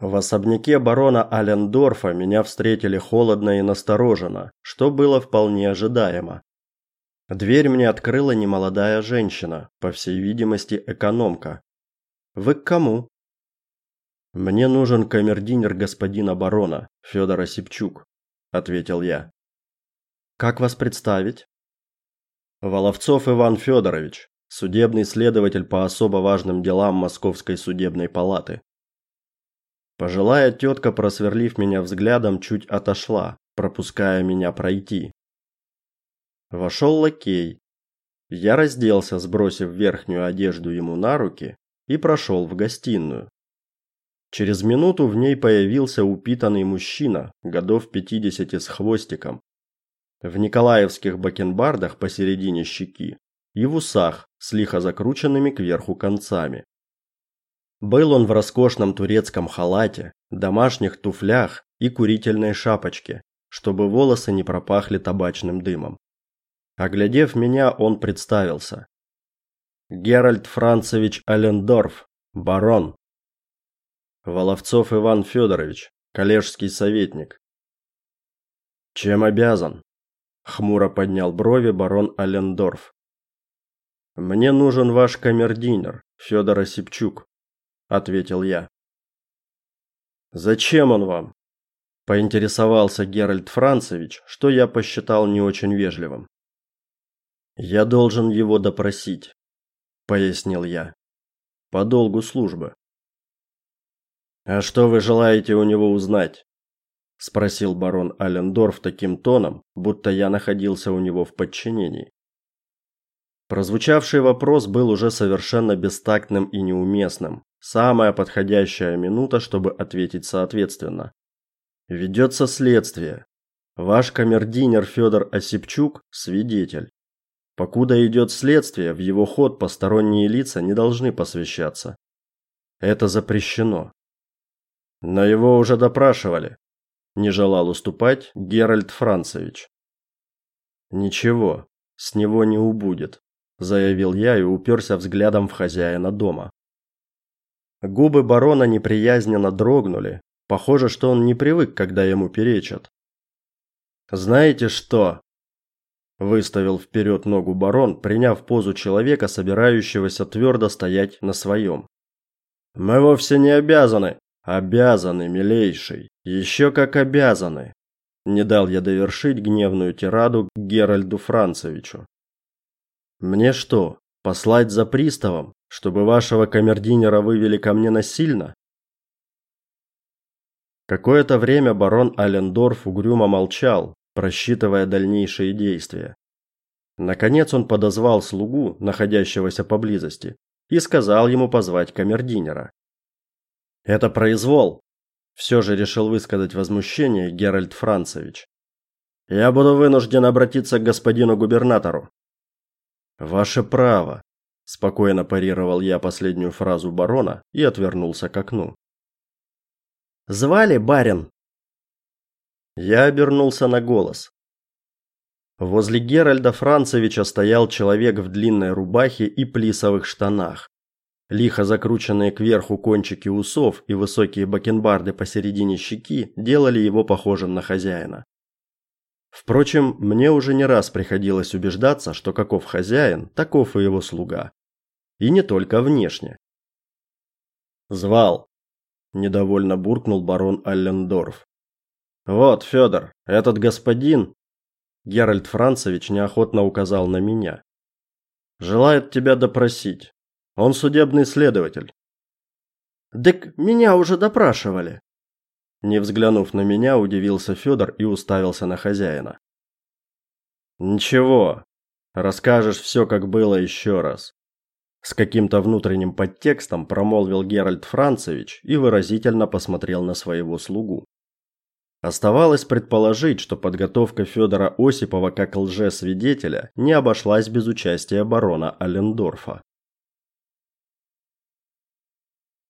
В особняке барона Алендорфа меня встретили холодно и настороженно, что было вполне ожидаемо. Дверь мне открыла немолодая женщина, по всей видимости, экономка. Вы к кому? Мне нужен камердинер господина барона Федора Сипчук, ответил я. Как вас представить? Воловцов Иван Федорович, судебный следователь по особо важным делам Московской судебной палаты. Пожилая тетка, просверлив меня взглядом, чуть отошла, пропуская меня пройти. Вошел лакей. Я разделся, сбросив верхнюю одежду ему на руки, и прошел в гостиную. Через минуту в ней появился упитанный мужчина, годов 50 с хвостиком. В николаевских бакенбардах посередине щеки и в усах с лихо закрученными кверху концами. Был он в роскошном турецком халате, домашних туфлях и курительной шапочке, чтобы волосы не пропахли табачным дымом. Оглядев меня, он представился. Геральт Францевич Алендорф, барон. Воловцов Иван Федорович, коллежский советник. Чем обязан? Хмуро поднял брови барон Алендорф. Мне нужен ваш камердинер, Федор Осипчук ответил я. Зачем он вам? поинтересовался Геральт Францевич, что я посчитал не очень вежливым. Я должен его допросить, пояснил я. По долгу службы. А что вы желаете у него узнать? спросил барон Алендорф таким тоном, будто я находился у него в подчинении. Прозвучавший вопрос был уже совершенно бестактным и неуместным, Самая подходящая минута, чтобы ответить соответственно. Ведется следствие. Ваш камердинер Федор Осипчук свидетель. Покуда идет следствие, в его ход посторонние лица не должны посвящаться. Это запрещено. Но его уже допрашивали. Не желал уступать Геральт Францевич. Ничего, с него не убудет, заявил я и уперся взглядом в хозяина дома. Губы барона неприязненно дрогнули. Похоже, что он не привык, когда ему перечат. Знаете что? выставил вперед ногу барон, приняв позу человека, собирающегося твердо стоять на своем. Мы вовсе не обязаны, обязаны, милейший, еще как обязаны. Не дал я довершить гневную тираду Геральду Францевичу. Мне что, послать за приставом? Чтобы вашего камердинера вывели ко мне насильно? Какое-то время барон Алендорф угрюмо молчал, просчитывая дальнейшие действия. Наконец он подозвал слугу, находящегося поблизости, и сказал ему позвать камердинера. Это произвол, все же решил высказать возмущение Геральт Францевич. Я буду вынужден обратиться к господину губернатору. Ваше право, Спокойно парировал я последнюю фразу барона и отвернулся к окну. Звали барин. Я обернулся на голос. Возле Геральда Францевича стоял человек в длинной рубахе и плисовых штанах. Лихо закрученные кверху кончики усов и высокие бакенбарды посередине щеки делали его похожим на хозяина. Впрочем, мне уже не раз приходилось убеждаться, что каков хозяин, таков и его слуга. И не только внешне. Звал, недовольно буркнул барон Аллендорф. Вот, Федор, этот господин Геральт Францевич неохотно указал на меня. Желает тебя допросить. Он судебный следователь. Дык меня уже допрашивали. Не взглянув на меня, удивился Федор и уставился на хозяина. Ничего, расскажешь все, как было еще раз. С каким-то внутренним подтекстом промолвил Геральт Францевич и выразительно посмотрел на своего слугу. Оставалось предположить, что подготовка Федора Осипова как лжесвидетеля не обошлась без участия барона Алендорфа.